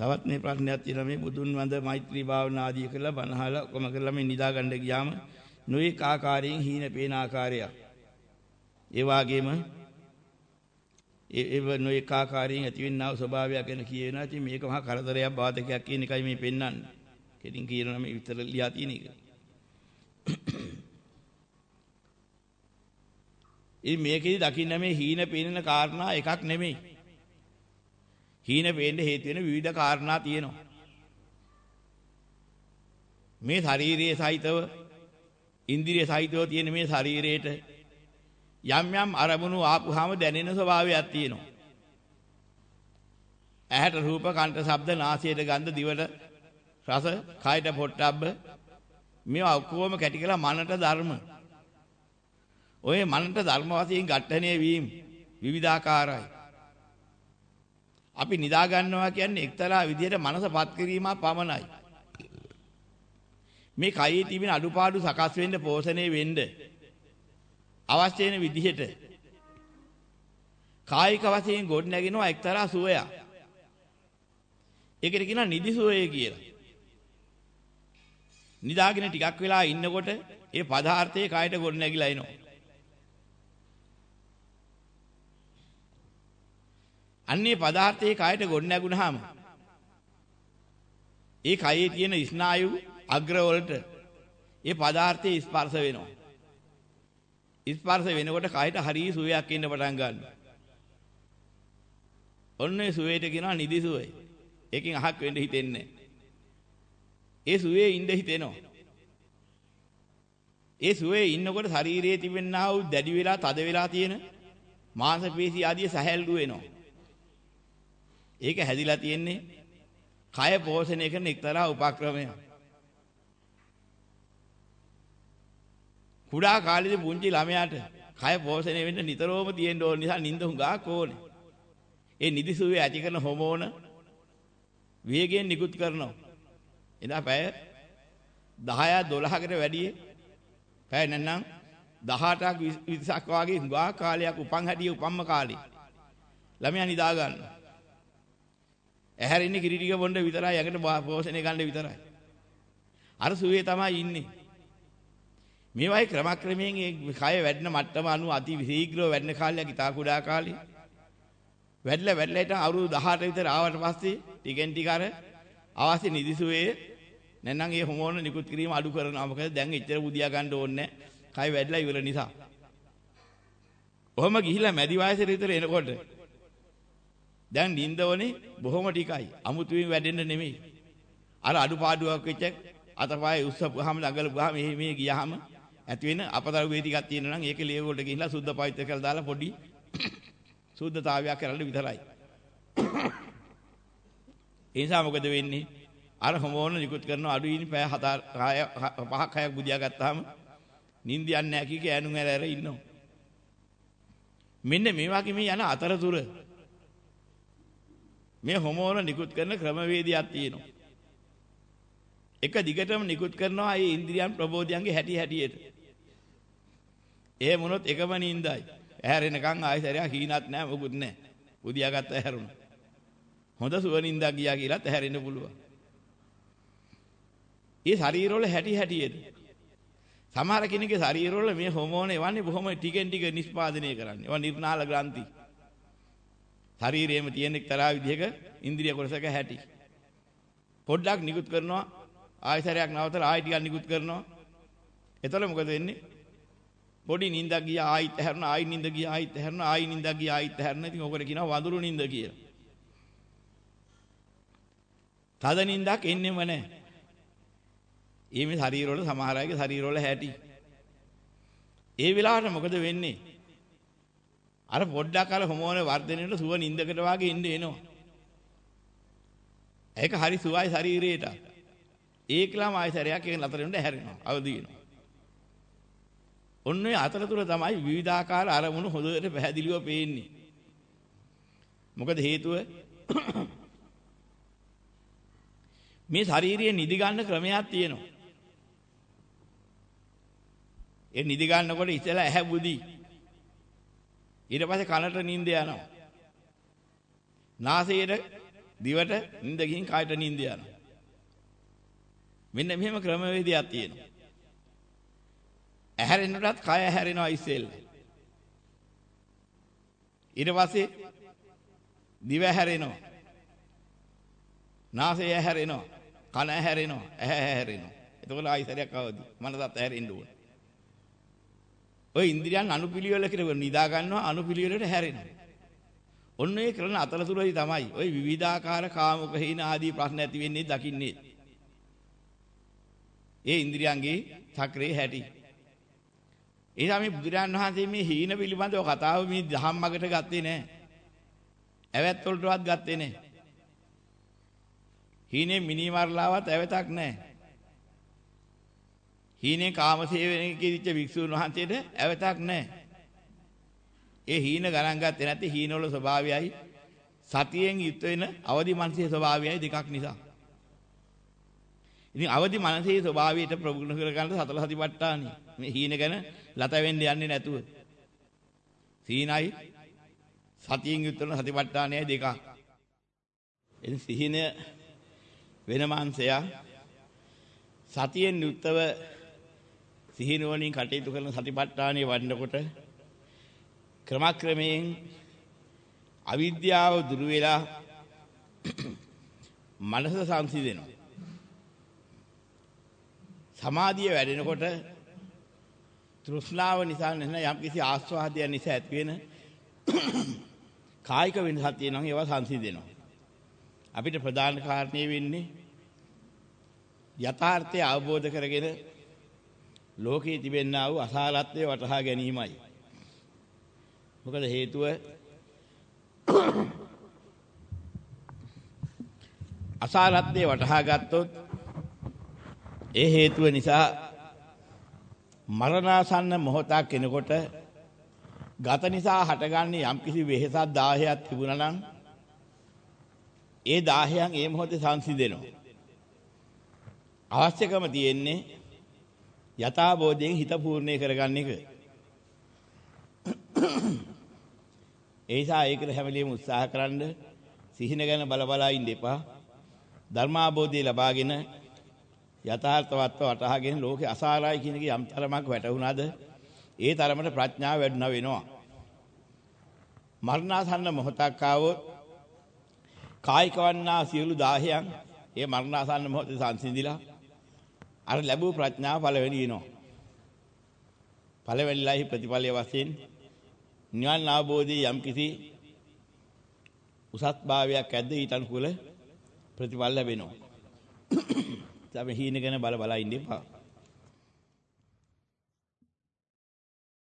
තවත් මේ ප්‍රශ්නයක් තියෙනවා මේ බුදුන් වඳ මෛත්‍රී භාවනා ආදී කරලා බණහලා කොම කරලා මේ නිදා ගන්න ගියාම නොඑක ආකාරයෙන් හීන පේන ආකාරයක්. ඒ වගේම ඒ නොඑක ආකාරයෙන් ඇතිවෙනා ස්වභාවයක් ගැන කියවෙනවා. ඉතින් මේක මහා කරදරයක් බාධකයක් කියන එකයි මේ පෙන්වන්නේ. කෙටින් කියනවා මේ විතර ලියා තියෙන එක. ඉතින් මේකෙදි දකින්න මේ හීන පේනන කාරණා එකක් නෙමෙයි. හීන පේන්න හේතු වෙන විවිධ කාරණා තියෙනවා. මේ ශාරීරියේ සහිතව ඉන්ද්‍රිය සහිතව තියෙන මේ ශරීරයට යම් යම් අරමුණු ආපුහම දැනෙන ස්වභාවයක් තියෙනවා. ඇහැට රූප, කනට ශබ්ද, නාසයට ගන්ධ, දිවට රස, කයට පොට්ටබ්බ මේවා ඔක්කොම කැටි කළා මනට ධර්ම. ඔය මනට ධර්ම වශයෙන් ඝට්ටණය වීම විවිධාකාරයි. අපි නිදා ගන්නවා කියන්නේ එක්තරා විදිහට මනසපත් කිරීමක් පමණයි. මේ කයේ තිබෙන අඩුපාඩු සකස් වෙන්න පෝෂණය වෙන්න අවශ්‍ය වෙන විදිහට කායික වශයෙන් ගොඩ නැගෙනවා එක්තරා සුවයක්. ඒකට කියනවා නිදි සුවය කියලා. නිදාගෙන ටිකක් වෙලා ඉන්නකොට ඒ පදාර්ථයේ කායට ගොඩ නැගිලා එනවා. අන්නේ පදාර්ථයේ කායට ගොඩ නැගුණාම ඒ කයේ තියෙන ස්නායු අග්‍ර වලට ඒ පදාර්ථයේ ස්පර්ශ වෙනවා. ස්පර්ශ වෙනකොට කයට හරිය සුවයක් එන්න පටන් ගන්නවා. ඔන්න ඒ සුවේට කියනවා නිදි සුවය. ඒකෙන් අහක් වෙන්න හිතෙන්නේ ඒ සුවේ ඉඳ හිතෙනවා. ඒ සුවේ ඉන්නකොට ශරීරයේ තිබෙනා වූ දැඩි වෙලා තද වෙලා තියෙන මාංශ පේශි ආදී සැහැල්ලු වෙනවා. ඒක හැදිලා තියෙන්නේ කය පෝෂණය කරන එක්තරා උපක්‍රමයක්. කුඩා කාලේදී පුංචි ළමයාට කය පෝෂණය වෙන්න නිතරම තියෙන්න ඕන නිසා නිින්ද හුඟක් ඕනේ. ඒ නිදිසුවේ ඇති කරන හෝමෝන වේගයෙන් නිකුත් කරනවා. එදා පැය 10 12කට වැඩි පැය නැත්නම් 18ක් 20ක් වගේ හුඟා කාලයක් උපන් හැටිය උපම්ම කාලේ. ළමයා නිදා ගන්නවා. ඇහැරෙන්නේ කිරි ටික බොන්න විතරයි යකට පෝෂණය ගන්න විතරයි. අර සුවේ තමයි ඉන්නේ. මේවයි ක්‍රමක්‍රමයෙන් ඒ කය වැඩෙන මට්ටම අනුව අති ශීඝ්‍රව වැඩෙන කාලයක් ඉතා කුඩා කාලේ. වැඩිලා වැඩිලා හිටන් අවුරුදු 18 විතර ආවට පස්සේ ටිකෙන් ටික අර අවශ්‍ය නිදිසුවේ නැත්නම් ඒ හෝමෝන නිකුත් කිරීම අඩු කරනවා. මොකද දැන් එච්චර බුදියා ගන්න ඕනේ කය වැඩිලා ඉවර නිසා. ඔහොම ගිහිලා මැදි වයසට විතර එනකොට දැන් නිින්දවනේ බොහොම ටිකයි. අමුතුවෙන් වැඩෙන්න නෙමෙයි. අර අඩුපාඩුවක් වෙච්ච අතපය උස්සපුවාම ළඟලපුවාම මෙහි මේ ගියාම ඇති වෙන අපතර වේ ටිකක් තියෙනවා නම් ඒක ලිය වලට ගිහිල්ලා සුද්ධ පවිත්‍ර කරලා දාලා පොඩි සුද්ධතාවයක් කරලා විතරයි. ඒ නිසා මොකද වෙන්නේ? අර හෝමෝන නිකුත් කරන අඩුයින් පැය 7 පහක් හයක් බුදියා ගත්තාම නිින්ද යන්නේ නැහැ කී කෑනුම් ඇර ඇර ඉන්නවා. මෙන්න මේ වගේ මේ යන අතරතුර මේ හෝමෝන නිකුත් කරන ක්‍රමවේදයක් තියෙනවා. එක දිගටම නිකුත් කරනවා මේ ඉන්ද්‍රියන් ප්‍රබෝධයන්ගේ හැටි හැටියට. එහෙම වුණොත් එකම නින්දයි. ඇහැරෙනකන් ආයෙ සැරයක් හීනක් නැහැ මොකුත් නැහැ. බුදියාගත්ත ඇහැරුණා. හොඳ සුව නින්දා ගියා කියලාත් ඇහැරෙන්න පුළුවන්. ඒ ශරීරවල හැටි හැටියට. සමහර කෙනෙකුගේ ශරීරවල මේ හෝමෝන එවන්නේ බොහොම ටිකෙන් ටික නිෂ්පාදනය කරන්නේ. ඒවා නිර්නාල ග්‍රන්ථි. ශරීරයේම තියෙන එක්තරා විදිහක ඉන්ද්‍රිය කොටසක හැටි. පොඩ්ඩක් නිකුත් කරනවා ආයතරයක් නවතලා ආයෙ ටිකක් නිකුත් කරනවා. එතකොට මොකද වෙන්නේ? පොඩි නිින්දක් ගියා ආයිත් ඇහැරුණා ආයි නිින්ද ගියා ආයිත් ඇහැරුණා ආයි නිින්දක් ගියා ආයිත් ඇහැරුණා. ඉතින් ඕකට කියනවා වඳුරු නිින්ද කියලා. තද නිින්දක් එන්නෙම නැහැ. ඊමේ ශරීරවල සමහර අයගේ ශරීරවල හැටි. ඒ වෙලාවට මොකද වෙන්නේ? අර පොඩ්ඩක් අර හෝමෝන වර්ධනයට සුව නිින්දකට වාගේ ඉන්න එනවා. ඒක හරි සුවයි ශරීරයට. ඒකලම ආයතරයක් ඒක නතර වෙන්න හැරෙනවා. අවදි වෙනවා. ඔන්න ඔය අතරතුර තමයි විවිධාකාර අරමුණු හොඳට පැහැදිලිව පේන්නේ. මොකද හේතුව මේ ශාරීරිය නිදි ගන්න ක්‍රමයක් තියෙනවා. ඒ නිදි ගන්නකොට ඉතලා ඇහැ බුදි. ඊට පස්සේ කනට නිින්ද යනවා. නාසයට දිවට නිින්ද ගිහින් කායට නිින්ද යනවා. මෙන්න මෙහෙම ක්‍රමවේදයක් තියෙනවා. ඇහැරෙන්නටත් කය ඇහැරෙනවා ඉස්සෙල්ලා. ඊට පස්සේ දිව ඇහැරෙනවා. නාසය ඇහැරෙනවා. කන ඇහැරෙනවා. ඇහැ ඇහැරෙනවා. එතකොට ආයිසරයක් අවදි. මනසත් ඇහැරෙන්න ඕන. ඔය ඉන්ද්‍රියන් අනුපිළිවෙල කියලා නිදා ගන්නවා අනුපිළිවෙලට හැරෙනවා. ඔන්න ඒ කරන අතරතුරයි තමයි ওই විවිධාකාර කාමක හේන ආදී ප්‍රශ්න ඇති වෙන්නේ දකින්නේ. ඒ ඉන්ද්‍රියන්ගේ චක්‍රේ හැටි. ඒ තමයි බුදුරජාණන් වහන්සේ මේ හීන පිළිබඳව කතාව මේ දහම් මගට ගත්තේ නෑ. ඇවැත් වලටවත් ගත්තේ නෑ. හීනේ මිනි මරලාවත් ඇවතක් නෑ. හීනේ කාමසේවණේ කිවිච්ච වික්ෂුන් වහන්සේට ඇවතක් නෑ. ඒ හීන ගණන් ගත්තේ නැති හීනවල ස්වභාවයයි සතියෙන් යුත් වෙන අවදි මනසේ ස්වභාවයයි දෙකක් නිසා. ඉතින් අවදි මනසේ ස්වභාවයට ප්‍රගුණ කර ගන්න සතර සතිපට්ඨානයි. මේ හීන ගැන ලත වෙන්න යන්නේ නැතුව. සීනයි සතියෙන් යුත් වෙන සතිපට්ඨානයයි දෙකක්. එනි සිහින වෙන මාංශය සතියෙන් යුක්තව සිහිනුවණින් කටයුතු කරන සතිපට්ඨානයේ වඩනකොට ක්‍රමක්‍රමයෙන් අවිද්‍යාව දුරු වෙලා මනස සංසිඳෙනවා. සමාධිය වැඩෙනකොට තෘෂ්ණාව නිසා නැත්නම් යම්කිසි ආස්වාදයක් නිසා ඇති වෙන කායික වෙනසක් තියෙනවා ඒවා සංසිඳෙනවා. අපිට ප්‍රධාන කාරණේ වෙන්නේ යථාර්ථය අවබෝධ කරගෙන ලෝකයේ තිබෙනා වූ අසාරත්වය වටහා ගැනීමයි. මොකද හේතුව අසාරත්වය වටහා ගත්තොත් ඒ හේතුව නිසා මරණාසන්න මොහොතක් කෙනකොට ගත නිසා හටගන්නේ යම්කිසි වෙහෙසක් 10ක් තිබුණා නම් ඒ 10න් ඒ මොහොතේ සංසිඳෙනවා. අවශ්‍යකම තියෙන්නේ යථාබෝධයෙන් හිත පූර්ණේ කරගන්න එක. ඒ නිසා ඒකට හැමලෙම උත්සාහ කරන්න සිහින ගැන බල බලා ඉන්න එපා. ධර්මාබෝධය ලබාගෙන යථාර්ථවත්ව වටහාගෙන ලෝකේ අසාරයි කියන එක යම් තරමක් වැටහුණාද ඒ තරමට ප්‍රඥාව වැඩුණ වෙනවා. මරණාසන්න මොහොතක් ආවොත් කායික වන්නා සියලු දාහයන් ඒ මරණාසන්න මොහොතේ සංසිඳිලා අර ලැබූ ප්‍රඥාව පළවෙනි වෙනවා. පළවෙනිලයි ප්‍රතිඵලයේ වශයෙන් නිවන් අවබෝධයේ යම්කිසි උසස් භාවයක් ඇද්ද ඊට අනුකූල ප්‍රතිඵල ලැබෙනවා. අපි හීන ගැන බල බල ඉන්න එපා.